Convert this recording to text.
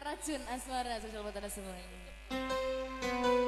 Racun Asmara sosial buat anda semuanya.